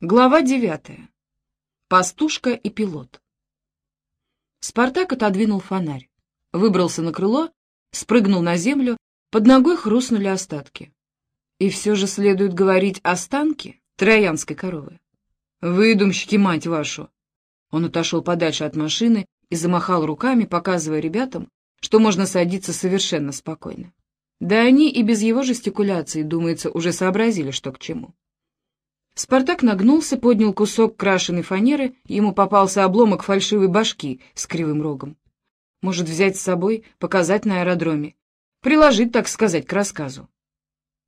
Глава девятая. Пастушка и пилот. Спартак отодвинул фонарь, выбрался на крыло, спрыгнул на землю, под ногой хрустнули остатки. И все же следует говорить останки троянской коровы. Выдумщики, мать вашу! Он отошел подальше от машины и замахал руками, показывая ребятам, что можно садиться совершенно спокойно. Да они и без его жестикуляции, думается, уже сообразили, что к чему. Спартак нагнулся, поднял кусок крашеной фанеры, ему попался обломок фальшивой башки с кривым рогом. Может, взять с собой, показать на аэродроме, приложить, так сказать, к рассказу.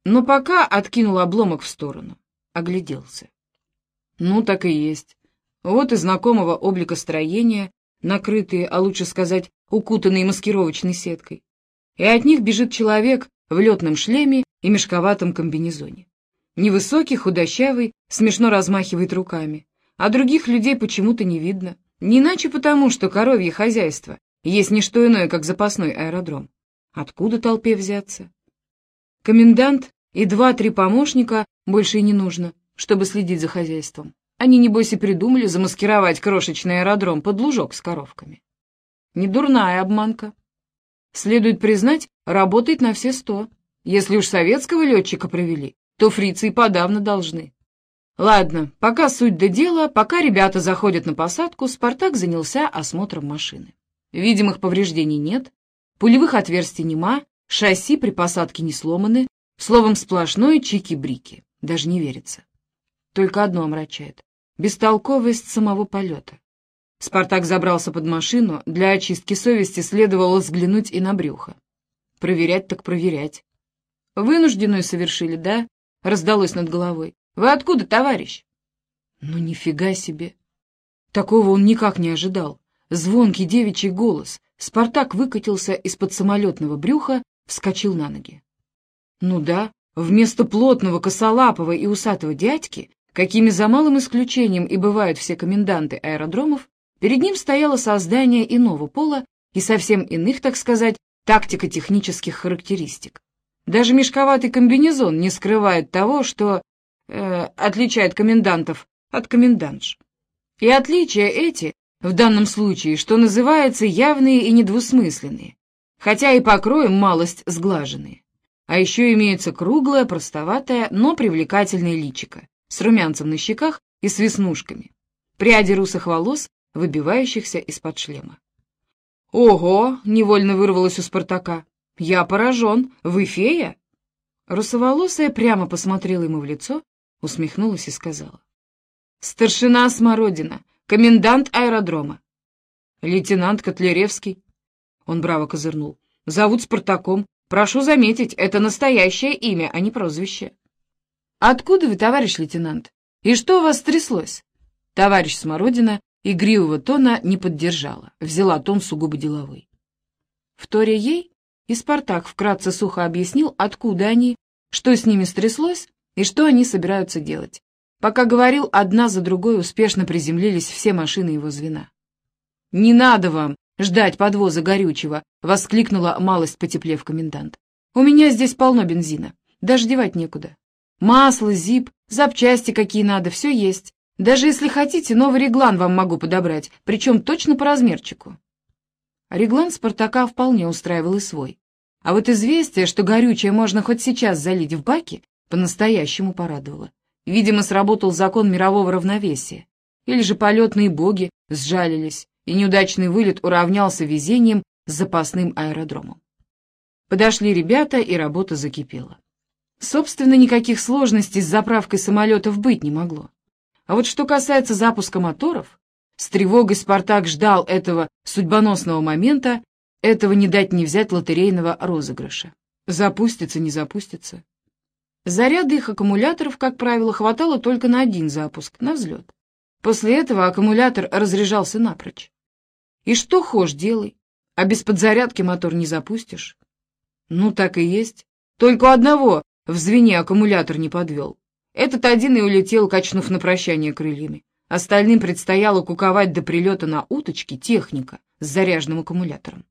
Но пока откинул обломок в сторону, огляделся. Ну, так и есть. Вот и знакомого облика строения, накрытые, а лучше сказать, укутанные маскировочной сеткой. И от них бежит человек в летном шлеме и мешковатом комбинезоне. Невысокий, худощавый, смешно размахивает руками. А других людей почему-то не видно. Не иначе потому, что коровье хозяйство есть не что иное, как запасной аэродром. Откуда толпе взяться? Комендант и два-три помощника больше и не нужно, чтобы следить за хозяйством. Они, небось, и придумали замаскировать крошечный аэродром под лужок с коровками. Недурная обманка. Следует признать, работает на все сто. Если уж советского летчика провели, то фрицы и подавно должны. Ладно, пока суть до дела, пока ребята заходят на посадку, Спартак занялся осмотром машины. Видимых повреждений нет, пулевых отверстий нема, шасси при посадке не сломаны, словом, сплошное чики-брики, даже не верится. Только одно омрачает — бестолковость самого полета. Спартак забрался под машину, для очистки совести следовало взглянуть и на брюхо. Проверять так проверять. Вынужденную совершили, да? — раздалось над головой. «Вы откуда, товарищ?» «Ну, нифига себе!» Такого он никак не ожидал. Звонкий девичий голос. Спартак выкатился из-под самолетного брюха, вскочил на ноги. Ну да, вместо плотного, косолапого и усатого дядьки, какими за малым исключением и бывают все коменданты аэродромов, перед ним стояло создание иного пола и совсем иных, так сказать, тактико-технических характеристик. Даже мешковатый комбинезон не скрывает того, что э, отличает комендантов от комендантш. И отличия эти, в данном случае, что называется, явные и недвусмысленные, хотя и покроем малость сглаженные. А еще имеется круглое, простоватое, но привлекательное личико, с румянцем на щеках и с веснушками, пряди русых волос, выбивающихся из-под шлема. «Ого!» — невольно вырвалось у Спартака. «Я поражен. Вы фея?» Русоволосая прямо посмотрела ему в лицо, усмехнулась и сказала. «Старшина Смородина, комендант аэродрома». «Лейтенант Котляревский». Он браво козырнул. «Зовут Спартаком. Прошу заметить, это настоящее имя, а не прозвище». «Откуда вы, товарищ лейтенант? И что у вас стряслось?» Товарищ Смородина игривого тона не поддержала, взяла тон сугубо деловой. Вторя ей, и Спартак вкратце сухо объяснил, откуда они, что с ними стряслось и что они собираются делать. Пока говорил, одна за другой успешно приземлились все машины его звена. «Не надо вам ждать подвоза горючего!» — воскликнула малость потеплев комендант. «У меня здесь полно бензина, даже девать некуда. Масло, зип, запчасти какие надо, все есть. Даже если хотите, новый реглан вам могу подобрать, причем точно по размерчику». Реглан Спартака вполне устраивал и свой. А вот известие, что горючее можно хоть сейчас залить в баки, по-настоящему порадовало. Видимо, сработал закон мирового равновесия. Или же полетные боги сжалились, и неудачный вылет уравнялся везением с запасным аэродромом. Подошли ребята, и работа закипела. Собственно, никаких сложностей с заправкой самолетов быть не могло. А вот что касается запуска моторов, с тревогой Спартак ждал этого судьбоносного момента этого не дать не взять лотерейного розыгрыша. Запустится, не запустится. Заряда их аккумуляторов, как правило, хватало только на один запуск, на взлет. После этого аккумулятор разряжался напрочь. И что хошь делай, а без подзарядки мотор не запустишь. Ну, так и есть. Только одного в звене аккумулятор не подвел. Этот один и улетел, качнув на прощание крыльями. Остальным предстояло куковать до прилета на уточке техника с заряженным аккумулятором.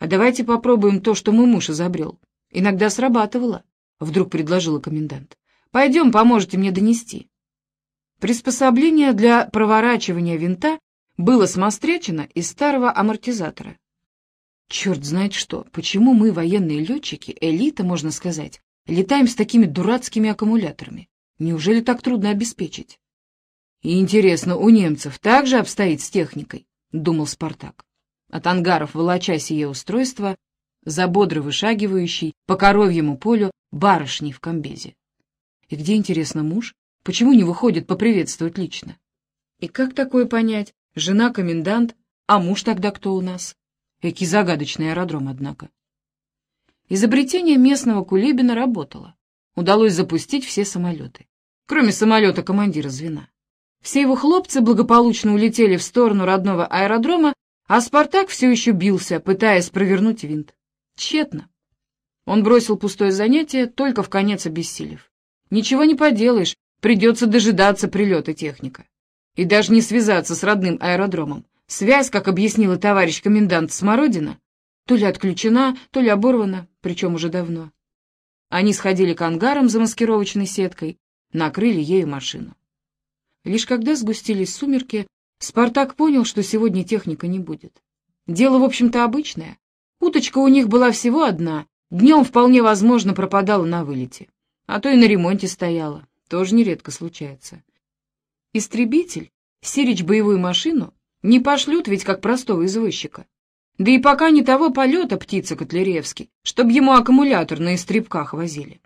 «А давайте попробуем то, что мой муж изобрел. Иногда срабатывало», — вдруг предложила комендант. «Пойдем, поможете мне донести». Приспособление для проворачивания винта было смострячено из старого амортизатора. Черт знает что, почему мы, военные летчики, элита, можно сказать, летаем с такими дурацкими аккумуляторами? Неужели так трудно обеспечить? И интересно, у немцев так же обстоит с техникой, думал Спартак. От ангаров, волоча сие устройство, за бодро вышагивающий по коровьему полю барышней в комбезе. И где, интересно, муж? Почему не выходит поприветствовать лично? И как такое понять? Жена комендант, а муж тогда кто у нас? Экий загадочный аэродром, однако. Изобретение местного Кулибина работало. Удалось запустить все самолеты, кроме самолета командира звена. Все его хлопцы благополучно улетели в сторону родного аэродрома, а «Спартак» все еще бился, пытаясь провернуть винт. Тщетно. Он бросил пустое занятие, только в конец обессилев. Ничего не поделаешь, Придется дожидаться прилета техника. И даже не связаться с родным аэродромом. Связь, как объяснила товарищ комендант Смородина, то ли отключена, то ли оборвана, причем уже давно. Они сходили к ангарам за маскировочной сеткой, накрыли ею машину. Лишь когда сгустились сумерки, Спартак понял, что сегодня техника не будет. Дело, в общем-то, обычное. Уточка у них была всего одна, днем вполне возможно пропадала на вылете, а то и на ремонте стояла тоже нередко случается. Истребитель, сирич боевую машину, не пошлют ведь как простого извозчика. Да и пока не того полета птица Котляревский, чтобы ему аккумулятор на истребках возили.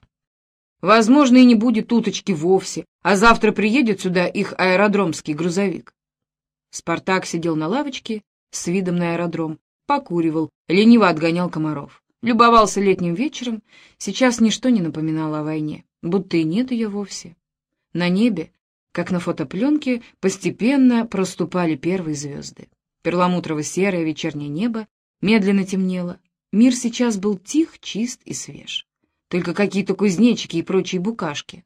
Возможно, и не будет уточки вовсе, а завтра приедет сюда их аэродромский грузовик. Спартак сидел на лавочке с видом на аэродром, покуривал, лениво отгонял комаров. Любовался летним вечером, сейчас ничто не напоминало о войне будто и нет ее вовсе. На небе, как на фотопленке, постепенно проступали первые звезды. Перламутрово-серое вечернее небо медленно темнело. Мир сейчас был тих, чист и свеж. Только какие-то кузнечики и прочие букашки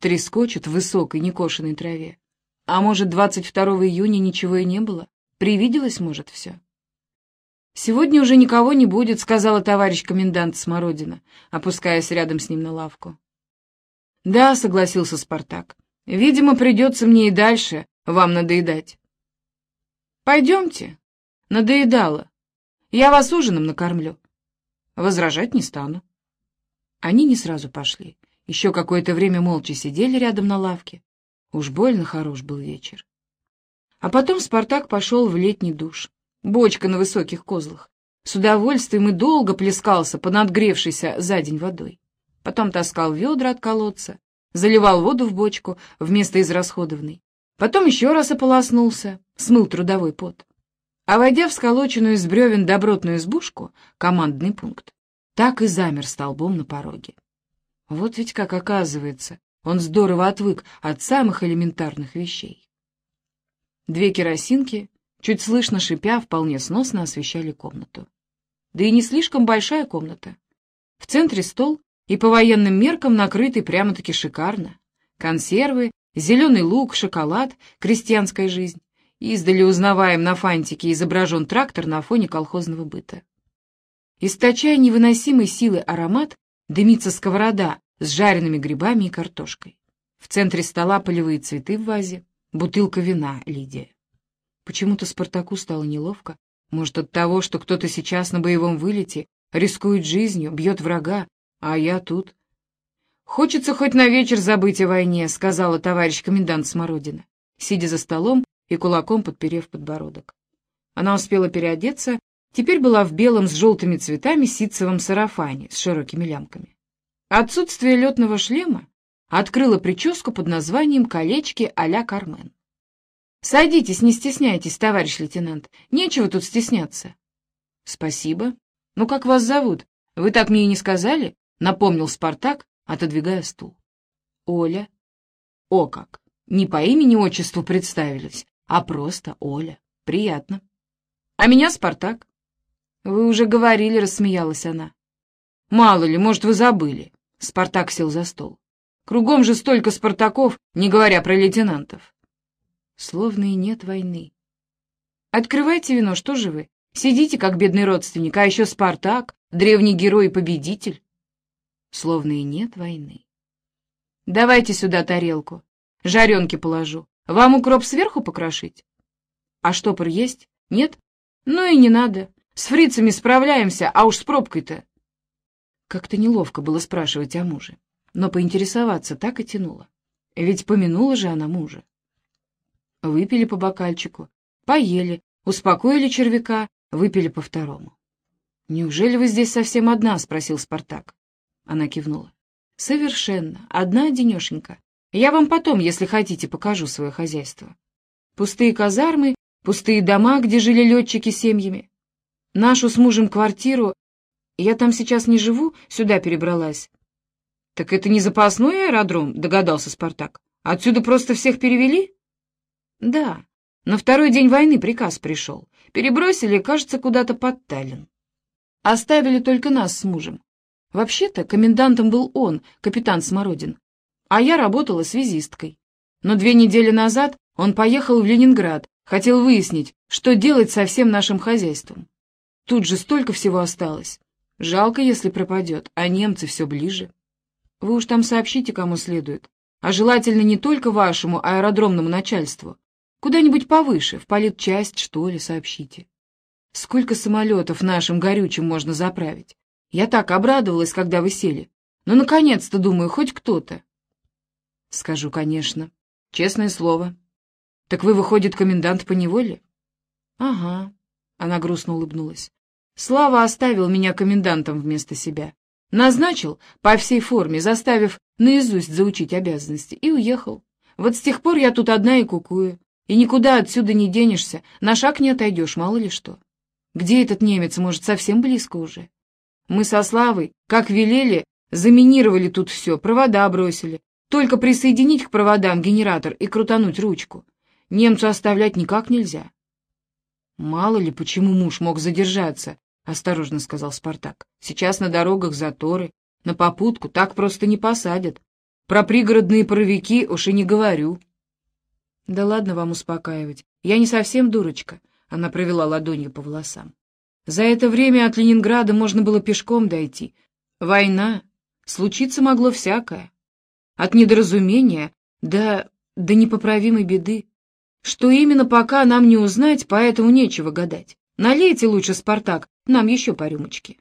трескочут в высокой некошенной траве. А может, 22 июня ничего и не было? Привиделось, может, все? «Сегодня уже никого не будет», — сказала товарищ комендант Смородина, опускаясь рядом с ним на лавку. «Да», — согласился Спартак. «Видимо, придется мне и дальше вам надоедать». «Пойдемте». «Надоедало. Я вас ужином накормлю». «Возражать не стану». Они не сразу пошли. Еще какое-то время молча сидели рядом на лавке. Уж больно хорош был вечер. А потом Спартак пошел в летний душ. Бочка на высоких козлах. С удовольствием и долго плескался надгревшейся за день водой потом таскал ведра от колодца, заливал воду в бочку вместо израсходованной, потом еще раз ополоснулся, смыл трудовой пот. А войдя в сколоченную из бревен добротную избушку, командный пункт, так и замер столбом на пороге. Вот ведь как оказывается, он здорово отвык от самых элементарных вещей. Две керосинки, чуть слышно шипя, вполне сносно освещали комнату. Да и не слишком большая комната. В центре стол и по военным меркам накрытый прямо-таки шикарно. Консервы, зеленый лук, шоколад, крестьянская жизнь. Издали узнаваем на фантике изображен трактор на фоне колхозного быта. Источая невыносимой силы аромат, дымится сковорода с жареными грибами и картошкой. В центре стола полевые цветы в вазе, бутылка вина Лидия. Почему-то Спартаку стало неловко. Может, от того, что кто-то сейчас на боевом вылете рискует жизнью, бьет врага, а я тут. «Хочется хоть на вечер забыть о войне», — сказала товарищ комендант Смородина, сидя за столом и кулаком подперев подбородок. Она успела переодеться, теперь была в белом с желтыми цветами ситцевом сарафане с широкими лямками. Отсутствие летного шлема открыло прическу под названием «Колечки а-ля Кармен». «Садитесь, не стесняйтесь, товарищ лейтенант, нечего тут стесняться». «Спасибо. Ну, как вас зовут? Вы так мне и не сказали?» — напомнил Спартак, отодвигая стул. «Оля». «О как! Не по имени-отчеству представились, а просто Оля. Приятно». «А меня Спартак». «Вы уже говорили», — рассмеялась она. «Мало ли, может, вы забыли». Спартак сел за стол. «Кругом же столько Спартаков, не говоря про лейтенантов». Словно и нет войны. «Открывайте вино, что же вы? Сидите, как бедный родственник, а еще Спартак, древний герой и победитель словно и нет войны. «Давайте сюда тарелку. жаренки положу. Вам укроп сверху покрошить? А штопор есть? Нет? Ну и не надо. С фрицами справляемся, а уж с пробкой-то. Как-то неловко было спрашивать о муже, но поинтересоваться так и тянуло. Ведь помянула же она мужа. Выпили по бокальчику, поели, успокоили червяка, выпили по второму. «Неужели вы здесь совсем одна?» — спросил Спартак. Она кивнула. «Совершенно. Одна одинешенька. Я вам потом, если хотите, покажу свое хозяйство. Пустые казармы, пустые дома, где жили летчики семьями. Нашу с мужем квартиру... Я там сейчас не живу, сюда перебралась». «Так это не запасной аэродром?» — догадался Спартак. «Отсюда просто всех перевели?» «Да. На второй день войны приказ пришел. Перебросили, кажется, куда-то под Таллин. Оставили только нас с мужем. Вообще-то комендантом был он, капитан Смородин, а я работала связисткой. Но две недели назад он поехал в Ленинград, хотел выяснить, что делать со всем нашим хозяйством. Тут же столько всего осталось. Жалко, если пропадет, а немцы все ближе. Вы уж там сообщите, кому следует. А желательно не только вашему аэродромному начальству. Куда-нибудь повыше, в политчасть, что ли, сообщите. Сколько самолетов нашим горючим можно заправить? Я так обрадовалась, когда вы сели. Ну, наконец-то, думаю, хоть кто-то. Скажу, конечно. Честное слово. Так вы, выходит, комендант по неволе? Ага. Она грустно улыбнулась. Слава оставил меня комендантом вместо себя. Назначил по всей форме, заставив наизусть заучить обязанности, и уехал. Вот с тех пор я тут одна и кукую. И никуда отсюда не денешься, на шаг не отойдешь, мало ли что. Где этот немец, может, совсем близко уже? Мы со Славой, как велели, заминировали тут все, провода бросили. Только присоединить к проводам генератор и крутануть ручку. Немцу оставлять никак нельзя. Мало ли, почему муж мог задержаться, — осторожно сказал Спартак. Сейчас на дорогах заторы, на попутку так просто не посадят. Про пригородные паровики уж и не говорю. Да ладно вам успокаивать. Я не совсем дурочка, — она провела ладонью по волосам. За это время от Ленинграда можно было пешком дойти. Война. Случиться могло всякое. От недоразумения до... до непоправимой беды. Что именно, пока нам не узнать, поэтому нечего гадать. Налейте лучше, Спартак, нам еще по рюмочке.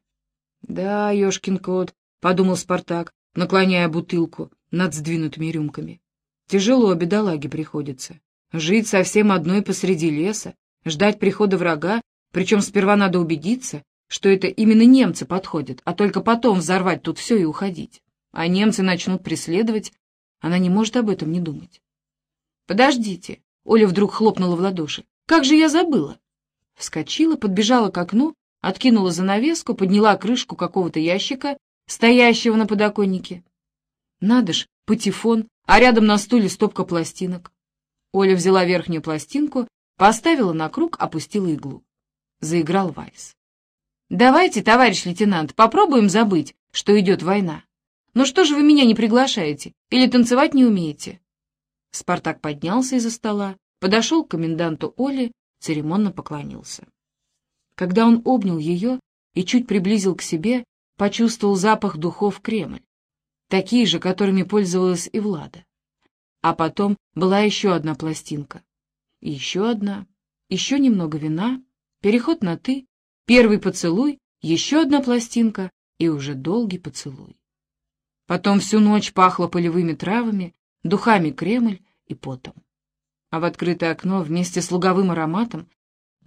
Да, ешкин кот, — подумал Спартак, наклоняя бутылку над сдвинутыми рюмками. Тяжело бедолаге приходится. Жить совсем одной посреди леса, ждать прихода врага причем сперва надо убедиться, что это именно немцы подходят, а только потом взорвать тут все и уходить. А немцы начнут преследовать, она не может об этом не думать. «Подождите!» — Оля вдруг хлопнула в ладоши. «Как же я забыла!» Вскочила, подбежала к окну, откинула занавеску, подняла крышку какого-то ящика, стоящего на подоконнике. Надо ж, патефон, а рядом на стуле стопка пластинок. Оля взяла верхнюю пластинку, поставила на круг, опустила иглу заиграл вальс. «Давайте, товарищ лейтенант, попробуем забыть, что идет война. Ну что же вы меня не приглашаете? Или танцевать не умеете?» Спартак поднялся из-за стола, подошел к коменданту Оле, церемонно поклонился. Когда он обнял ее и чуть приблизил к себе, почувствовал запах духов Кремль, такие же, которыми пользовалась и Влада. А потом была еще одна пластинка, и еще одна, еще немного вина — переход на «ты», первый поцелуй, еще одна пластинка и уже долгий поцелуй. Потом всю ночь пахло полевыми травами, духами Кремль и потом. А в открытое окно вместе с луговым ароматом,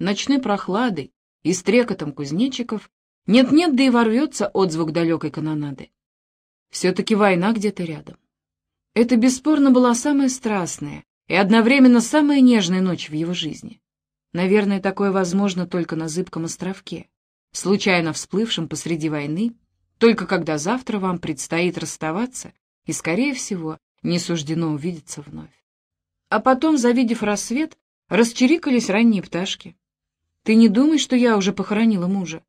ночной прохладой и стрекотом кузнечиков нет-нет, да и ворвется отзвук далекой канонады. Все-таки война где-то рядом. Это бесспорно была самая страстная и одновременно самая нежная ночь в его жизни. Наверное, такое возможно только на зыбком островке, случайно всплывшем посреди войны, только когда завтра вам предстоит расставаться и, скорее всего, не суждено увидеться вновь. А потом, завидев рассвет, расчирикались ранние пташки. «Ты не думай, что я уже похоронила мужа?»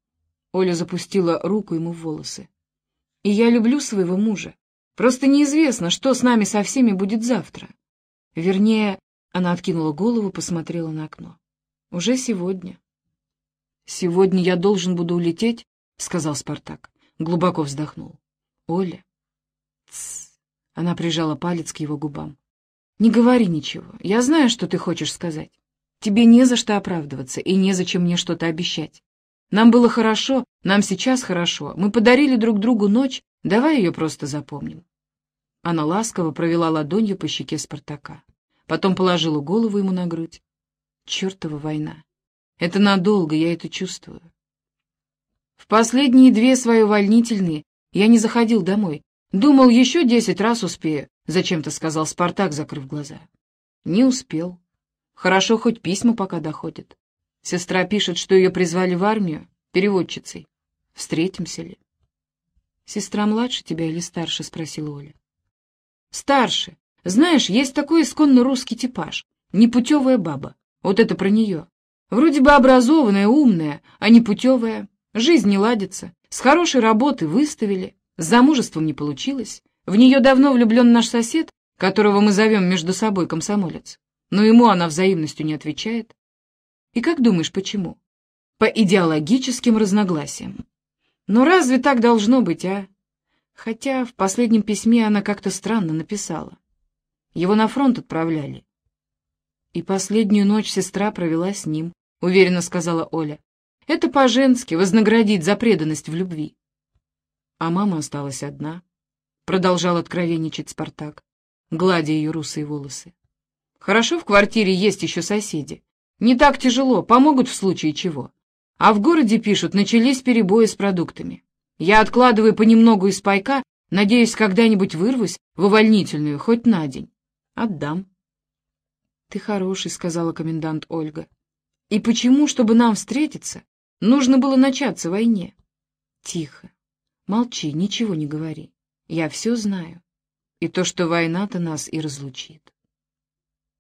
Оля запустила руку ему в волосы. «И я люблю своего мужа. Просто неизвестно, что с нами со всеми будет завтра. Вернее, она откинула голову, посмотрела на окно. Уже сегодня. Сегодня я должен буду улететь, сказал Спартак. Глубоко вздохнул. Оля. Тсс. Она прижала палец к его губам. Не говори ничего. Я знаю, что ты хочешь сказать. Тебе не за что оправдываться и незачем мне что-то обещать. Нам было хорошо, нам сейчас хорошо. Мы подарили друг другу ночь, давай ее просто запомним. Она ласково провела ладонью по щеке Спартака. Потом положила голову ему на грудь. Чертова война. Это надолго, я это чувствую. В последние две свои увольнительные я не заходил домой. Думал, еще десять раз успею, — зачем-то сказал Спартак, закрыв глаза. Не успел. Хорошо, хоть письма пока доходят. Сестра пишет, что ее призвали в армию, переводчицей. Встретимся ли? «Сестра младше тебя или старше?» — спросила Оля. «Старше. Знаешь, есть такой исконно русский типаж. Непутевая баба. Вот это про нее. Вроде бы образованная, умная, а непутевая. Жизнь не ладится. С хорошей работы выставили. С замужеством не получилось. В нее давно влюблен наш сосед, которого мы зовем между собой комсомолец. Но ему она взаимностью не отвечает. И как думаешь, почему? По идеологическим разногласиям. Но разве так должно быть, а? Хотя в последнем письме она как-то странно написала. Его на фронт отправляли. И последнюю ночь сестра провела с ним, уверенно сказала Оля. Это по-женски, вознаградить за преданность в любви. А мама осталась одна, продолжал откровенничать Спартак, гладя ее русые волосы. Хорошо в квартире есть еще соседи. Не так тяжело, помогут в случае чего. А в городе пишут, начались перебои с продуктами. Я откладываю понемногу из пайка, надеюсь, когда-нибудь вырвусь в увольнительную, хоть на день. Отдам. — Ты хороший, — сказала комендант Ольга. — И почему, чтобы нам встретиться, нужно было начаться войне? — Тихо. Молчи, ничего не говори. Я все знаю. И то, что война-то нас и разлучит.